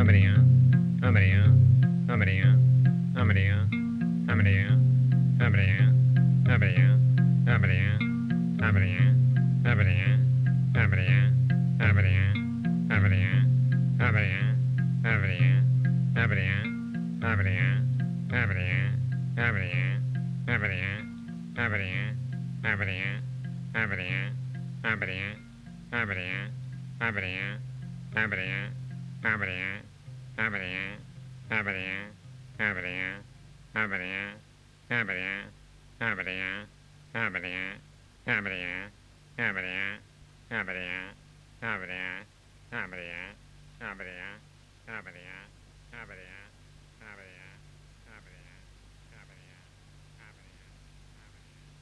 Abria, abria, abria, abria. Abadea, Abadea, Abadea, Abadea,